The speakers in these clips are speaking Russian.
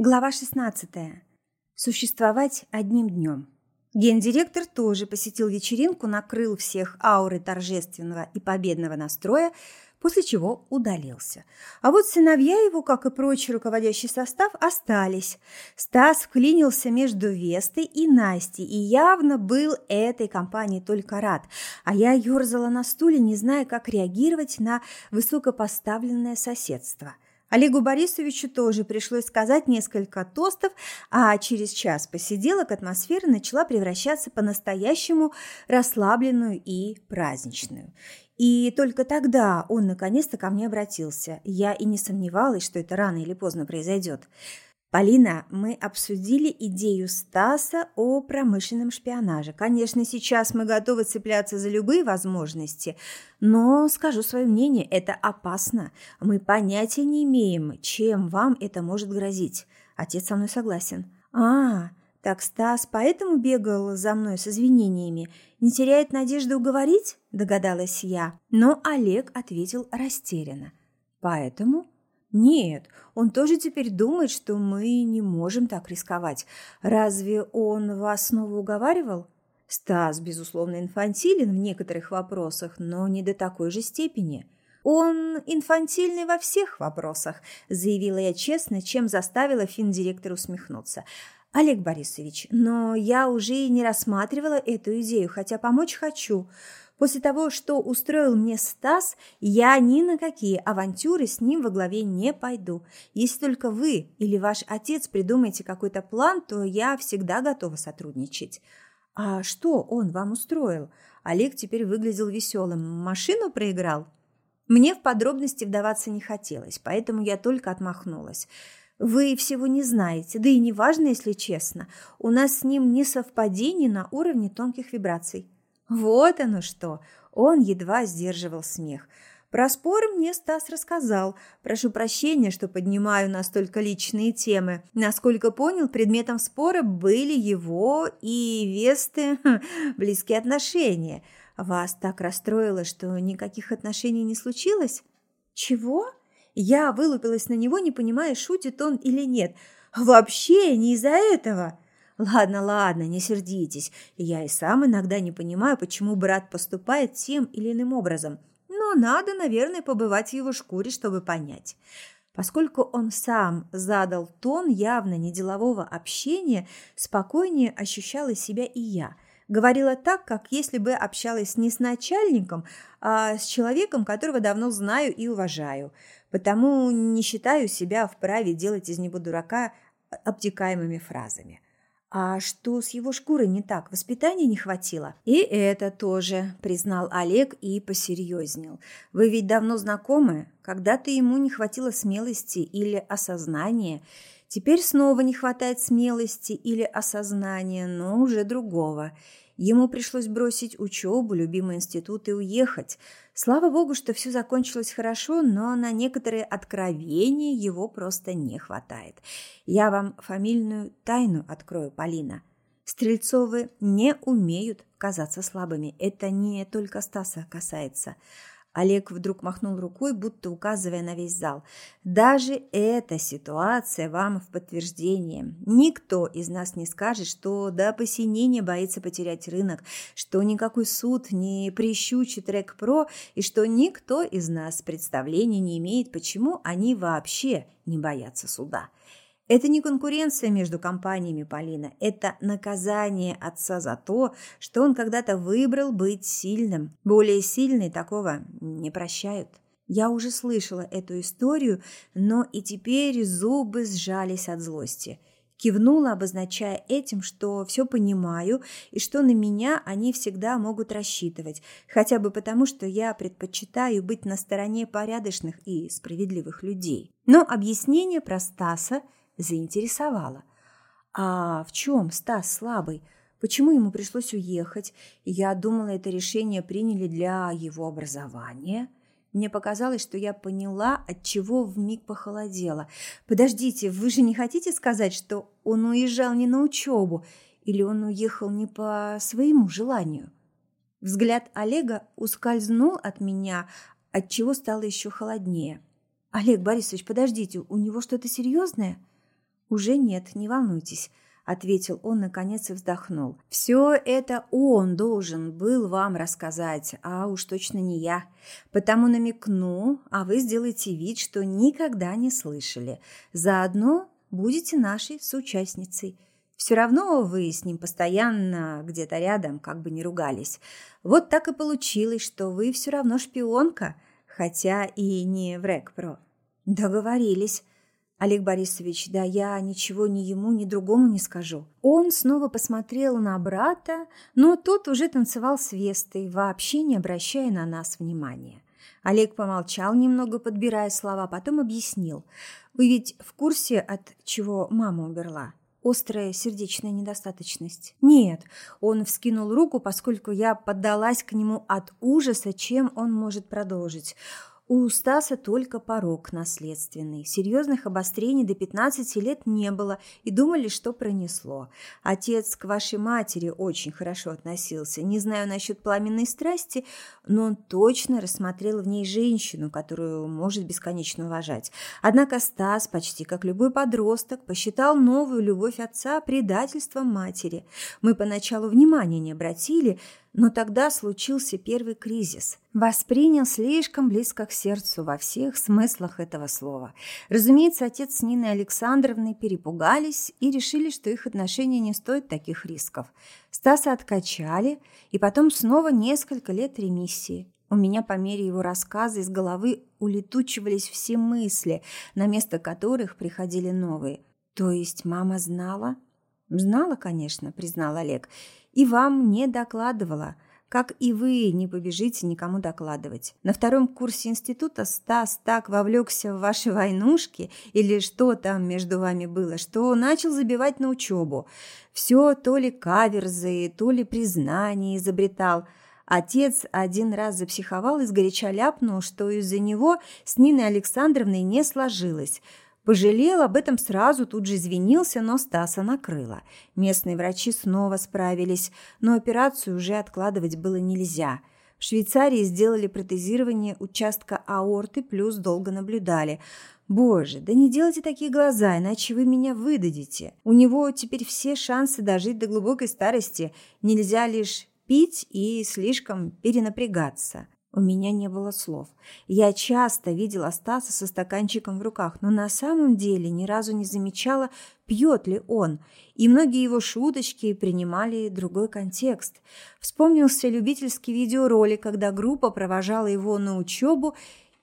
Глава 16. Существовать одним днем. Гендиректор тоже посетил вечеринку, накрыл всех аурой торжественного и победного настроя, после чего удалился. А вот сыновья его, как и прочий руководящий состав, остались. Стас вклинился между Вестой и Настей и явно был этой компании только рад, а я ерзала на стуле, не зная, как реагировать на высокопоставленное соседство – Олегу Борисовичу тоже пришлось сказать несколько тостов, а через час посиделок атмосфера начала превращаться по-настоящему расслабленную и праздничную. И только тогда он наконец-то ко мне обратился. Я и не сомневалась, что это рано или поздно произойдет. Полина, мы обсудили идею Стаса о промышленном шпионаже. Конечно, сейчас мы готовы цепляться за любые возможности, но скажу свое мнение, это опасно. Мы понятия не имеем, чем вам это может грозить. Отец со мной согласен. А, так Стас поэтому бегал за мной с извинениями. Не теряет надежды уговорить? Догадалась я. Но Олег ответил растерянно. Поэтому нет, он тоже теперь думает, что мы не можем так рисковать. Разве он вас снова уговаривал? Стас, безусловно, инфантилен в некоторых вопросах, но не до такой же степени. Он инфантильный во всех вопросах, заявила я честно, чем заставила финдиректор усмехнуться. Олег Борисович, но я уже не рассматривала эту идею, хотя помочь хочу. После того, что устроил мне Стас, я ни на какие авантюры с ним во главе не пойду. Если только вы или ваш отец придумаете какой-то план, то я всегда готова сотрудничать. А что он вам устроил? Олег теперь выглядел веселым. Машину проиграл? Мне в подробности вдаваться не хотелось, поэтому я только отмахнулась. Вы всего не знаете, да и не важно, если честно. У нас с ним не совпадение на уровне тонких вибраций. Вот оно что! Он едва сдерживал смех. Про спор мне Стас рассказал. Прошу прощения, что поднимаю настолько личные темы. Насколько понял, предметом спора были его и Весты близкие отношения. Вас так расстроило, что никаких отношений не случилось? Чего? Я вылупилась на него, не понимая, шутит он или нет. Вообще не из-за этого. Ладно, ладно, не сердитесь. Я и сам иногда не понимаю, почему брат поступает тем или иным образом. Но надо, наверное, побывать в его шкуре, чтобы понять. Поскольку он сам задал тон явно неделового общения, спокойнее ощущала себя и я. Говорила так, как если бы общалась не с начальником, а с человеком, которого давно знаю и уважаю. Потому не считаю себя вправе делать из него дурака обтекаемыми фразами. А что с его шкурой не так? Воспитания не хватило? И это тоже, признал Олег и посерьезнел. Вы ведь давно знакомы? Когда-то ему не хватило смелости или осознания. Теперь снова не хватает смелости или осознания, но уже другого. Ему пришлось бросить учебу, любимый институт и уехать. Слава богу, что все закончилось хорошо, но на некоторые откровения его просто не хватает. Я вам фамильную тайну открою, Полина. Стрельцовы не умеют казаться слабыми. Это не только Стаса касается. Олег вдруг махнул рукой, будто указывая на весь зал. Даже эта ситуация вам в подтверждение. Никто из нас не скажет, что до посинения боится потерять рынок, что никакой суд не прищучит Рек-Про и что никто из нас представления не имеет, почему они вообще не боятся суда. Это не конкуренция между компаниями Полина, это наказание отца за то, что он когда-то выбрал быть сильным. Более сильные такого не прощают. Я уже слышала эту историю, но и теперь зубы сжались от злости. Кивнула, обозначая этим, что все понимаю и что на меня они всегда могут рассчитывать, хотя бы потому, что я предпочитаю быть на стороне порядочных и справедливых людей. Но объяснение про Стаса – заинтересовало. А в чем Стас слабый? Почему ему пришлось уехать? Я думала, это решение приняли для его образования. Мне показалось, что я поняла, от чего вмиг похолодело. Подождите, вы же не хотите сказать, что он уезжал не на учебу, или он уехал не по своему желанию? Взгляд Олега ускользнул от меня, от чего стало еще холоднее. Олег Борисович, подождите, у него что-то серьезное? «Уже нет, не волнуйтесь», – ответил он наконец и вздохнул. «Все это он должен был вам рассказать, а уж точно не я. Потому намекну, а вы сделаете вид, что никогда не слышали. Заодно будете нашей соучастницей». Все равно вы с ним постоянно где-то рядом, как бы не ругались. Вот так и получилось, что вы все равно шпионка, хотя и не в РЭКПРО. Договорились. Олег Борисович, да я ничего ни ему, ни другому не скажу. Он снова посмотрел на брата, но тот уже танцевал с Вестой, вообще не обращая на нас внимания. Олег помолчал немного, подбирая слова, потом объяснил. «Вы ведь в курсе, от чего мама умерла?» острая сердечная недостаточность. Нет, он вскинул руку, поскольку я поддалась к нему от ужаса, чем он может продолжить. У Стаса только порог наследственный. Серьезных обострений до 15 лет не было и думали, что пронесло. Отец к вашей матери очень хорошо относился. Не знаю насчет пламенной страсти, но он точно рассмотрел в ней женщину, которую может бесконечно уважать. Однако Стас, почти как любой подросток, посчитал новую любовь отца предательством матери. Мы поначалу внимания не обратили, но тогда случился первый кризис. Воспринял слишком близко к сердцу во всех смыслах этого слова. Разумеется, отец с Ниной Александровной перепугались и решили, что их отношения не стоят таких рисков. Стаса откачали, и потом снова несколько лет ремиссии. У меня по мере его рассказа из головы улетучивались все мысли, на место которых приходили новые. То есть мама знала? Знала, конечно, признал Олег и вам не докладывала, как и вы не побежите никому докладывать. На втором курсе института Стас так вовлекся в ваши войнушки или что там между вами было, что начал забивать на учебу. Все то ли каверзы, то ли признания изобретал. Отец один раз запсиховал и сгоряча ляпнул, что из-за него с Ниной Александровной не сложилось – Пожалел об этом сразу, тут же извинился, но Стаса накрыло. Местные врачи снова справились, но операцию уже откладывать было нельзя. В Швейцарии сделали протезирование участка аорты, плюс долго наблюдали. Боже, да не делайте такие глаза, иначе вы меня выдадите. У него теперь все шансы дожить до глубокой старости. Нельзя лишь пить и слишком перенапрягаться. У меня не было слов. Я часто видела Стаса со стаканчиком в руках, но на самом деле ни разу не замечала, пьет ли он, и многие его шуточки принимали другой контекст. Вспомнился любительский видеоролик, когда группа провожала его на учебу,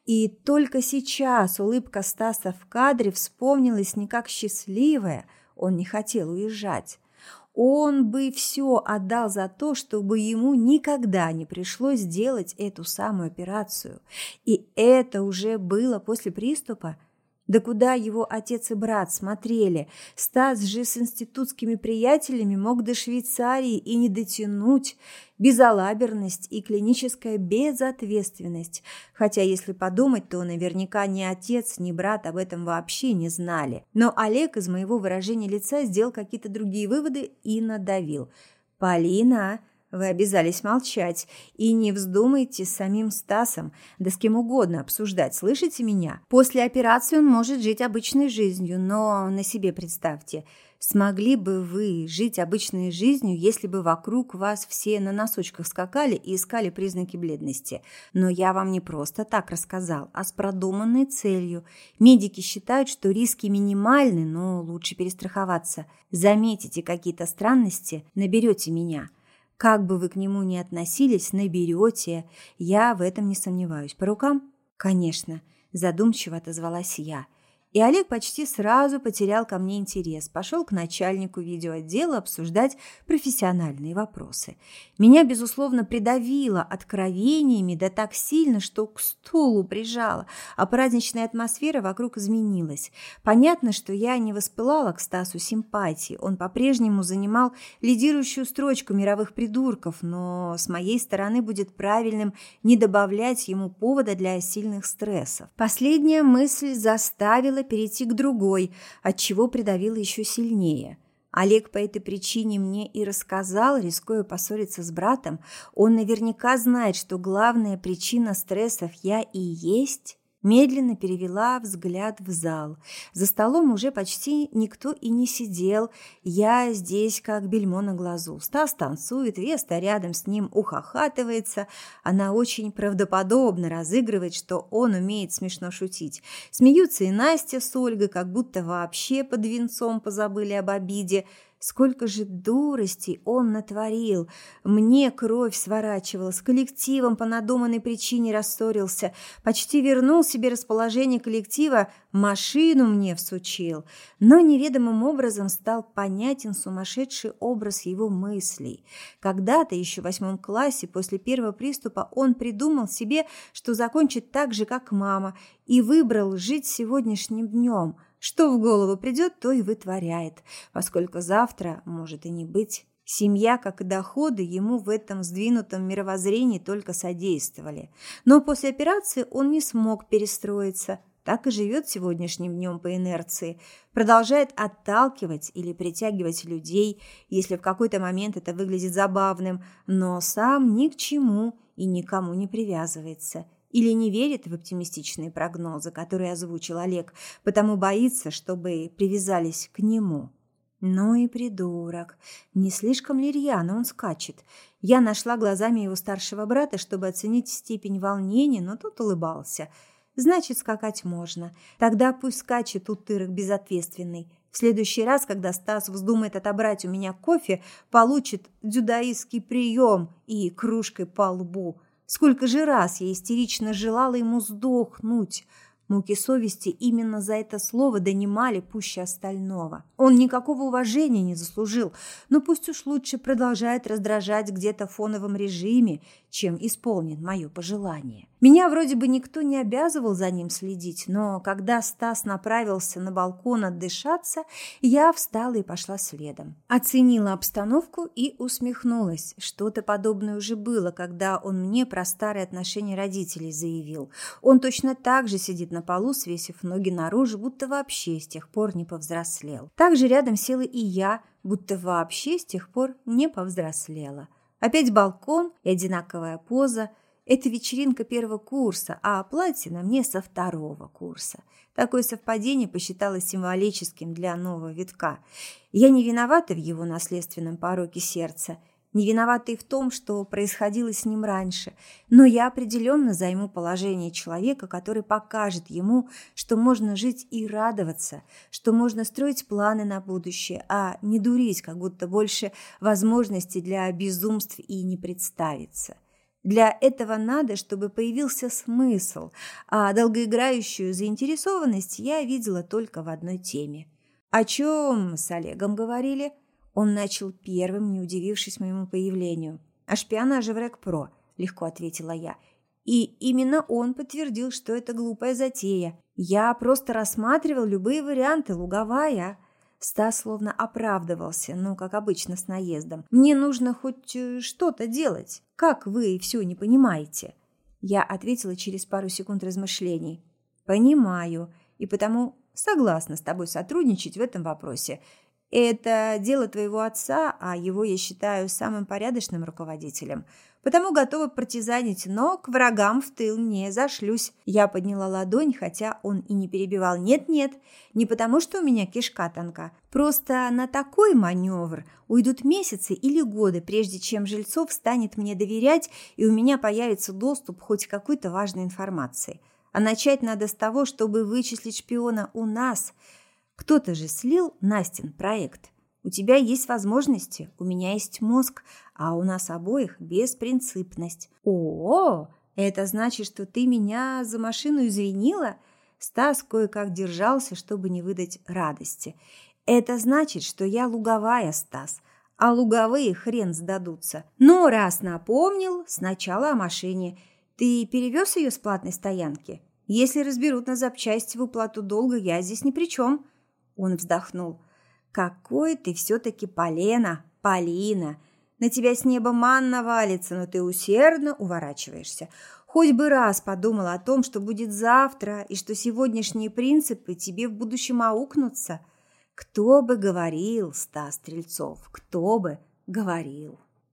и только сейчас улыбка Стаса в кадре вспомнилась не как счастливая, он не хотел уезжать. Он бы все отдал за то, чтобы ему никогда не пришлось делать эту самую операцию. И это уже было после приступа. Да куда его отец и брат смотрели? Стас же с институтскими приятелями мог до Швейцарии и не дотянуть. Безалаберность и клиническая безответственность. Хотя, если подумать, то наверняка ни отец, ни брат об этом вообще не знали. Но Олег из моего выражения лица сделал какие-то другие выводы и надавил. «Полина!» Вы обязались молчать и не вздумайте с самим Стасом, да с кем угодно обсуждать, слышите меня? После операции он может жить обычной жизнью, но на себе представьте, смогли бы вы жить обычной жизнью, если бы вокруг вас все на носочках скакали и искали признаки бледности? Но я вам не просто так рассказал, а с продуманной целью. Медики считают, что риски минимальны, но лучше перестраховаться. Заметите какие-то странности, наберете меня. Как бы вы к нему ни относились, наберете. Я в этом не сомневаюсь. По рукам? Конечно, задумчиво отозвалась я. И Олег почти сразу потерял ко мне интерес, пошел к начальнику видеоотдела обсуждать профессиональные вопросы. Меня, безусловно, придавило откровениями, да так сильно, что к стулу прижало, а праздничная атмосфера вокруг изменилась. Понятно, что я не воспылала к Стасу симпатии, он по-прежнему занимал лидирующую строчку мировых придурков, но с моей стороны будет правильным не добавлять ему повода для сильных стрессов. Последняя мысль заставила перейти к другой, от чего придавило еще сильнее. Олег по этой причине мне и рассказал, рискуя поссориться с братом. Он наверняка знает, что главная причина стрессов я и есть. Медленно перевела взгляд в зал. За столом уже почти никто и не сидел. Я здесь как бельмо на глазу. Стас танцует, Веста рядом с ним ухахатывается. Она очень правдоподобно разыгрывает, что он умеет смешно шутить. Смеются и Настя с Ольгой, как будто вообще под венцом позабыли об обиде. Сколько же дуростей он натворил. Мне кровь сворачивала, с коллективом по надуманной причине рассорился, почти вернул себе расположение коллектива, машину мне всучил. Но неведомым образом стал понятен сумасшедший образ его мыслей. Когда-то, еще в восьмом классе, после первого приступа, он придумал себе, что закончит так же, как мама, и выбрал жить сегодняшним днем – что в голову придет, то и вытворяет, поскольку завтра может и не быть. Семья, как и доходы, ему в этом сдвинутом мировоззрении только содействовали. Но после операции он не смог перестроиться, так и живет сегодняшним днем по инерции, продолжает отталкивать или притягивать людей, если в какой-то момент это выглядит забавным, но сам ни к чему и никому не привязывается или не верит в оптимистичные прогнозы, которые озвучил Олег, потому боится, чтобы привязались к нему. Ну и придурок. Не слишком ли рьяно он скачет? Я нашла глазами его старшего брата, чтобы оценить степень волнения, но тот улыбался. Значит, скакать можно. Тогда пусть скачет утырок безответственный. В следующий раз, когда Стас вздумает отобрать у меня кофе, получит дзюдоистский прием и кружкой по лбу. Сколько же раз я истерично желала ему сдохнуть – Муки совести именно за это слово донимали пуще остального. Он никакого уважения не заслужил, но пусть уж лучше продолжает раздражать где-то в фоновом режиме, чем исполнит мое пожелание. Меня вроде бы никто не обязывал за ним следить, но когда Стас направился на балкон отдышаться, я встала и пошла следом. Оценила обстановку и усмехнулась. Что-то подобное уже было, когда он мне про старые отношения родителей заявил. Он точно так же сидит на полу, свесив ноги наружу, будто вообще с тех пор не повзрослел. Также рядом села и я, будто вообще с тех пор не повзрослела. Опять балкон и одинаковая поза. Это вечеринка первого курса, а платье на мне со второго курса. Такое совпадение посчиталось символическим для нового витка. Я не виновата в его наследственном пороке сердца – не виноватый в том, что происходило с ним раньше, но я определенно займу положение человека, который покажет ему, что можно жить и радоваться, что можно строить планы на будущее, а не дурить, как будто больше возможностей для безумств и не представится. Для этого надо, чтобы появился смысл, а долгоиграющую заинтересованность я видела только в одной теме. О чем с Олегом говорили – он начал первым, не удивившись моему появлению. «О шпионаже в РЭК-ПРО», – легко ответила я. И именно он подтвердил, что это глупая затея. Я просто рассматривал любые варианты, луговая. Стас словно оправдывался, ну, как обычно, с наездом. «Мне нужно хоть э, что-то делать. Как вы все не понимаете?» Я ответила через пару секунд размышлений. «Понимаю, и потому согласна с тобой сотрудничать в этом вопросе. Это дело твоего отца, а его я считаю самым порядочным руководителем. Потому готова партизанить, но к врагам в тыл не зашлюсь. Я подняла ладонь, хотя он и не перебивал. Нет-нет, не потому что у меня кишка тонка. Просто на такой маневр уйдут месяцы или годы, прежде чем Жильцов станет мне доверять, и у меня появится доступ хоть к какой-то важной информации. А начать надо с того, чтобы вычислить шпиона у нас – кто-то же слил Настин проект. У тебя есть возможности, у меня есть мозг, а у нас обоих беспринципность. О, это значит, что ты меня за машину извинила? Стас кое-как держался, чтобы не выдать радости. Это значит, что я луговая, Стас, а луговые хрен сдадутся. Но раз напомнил, сначала о машине. Ты перевез ее с платной стоянки? Если разберут на запчасти в уплату долга, я здесь ни при чем. Он вздохнул. «Какой ты все-таки полена, Полина! На тебя с неба манна валится, но ты усердно уворачиваешься. Хоть бы раз подумал о том, что будет завтра, и что сегодняшние принципы тебе в будущем аукнутся. Кто бы говорил, Стас Стрельцов, кто бы говорил!»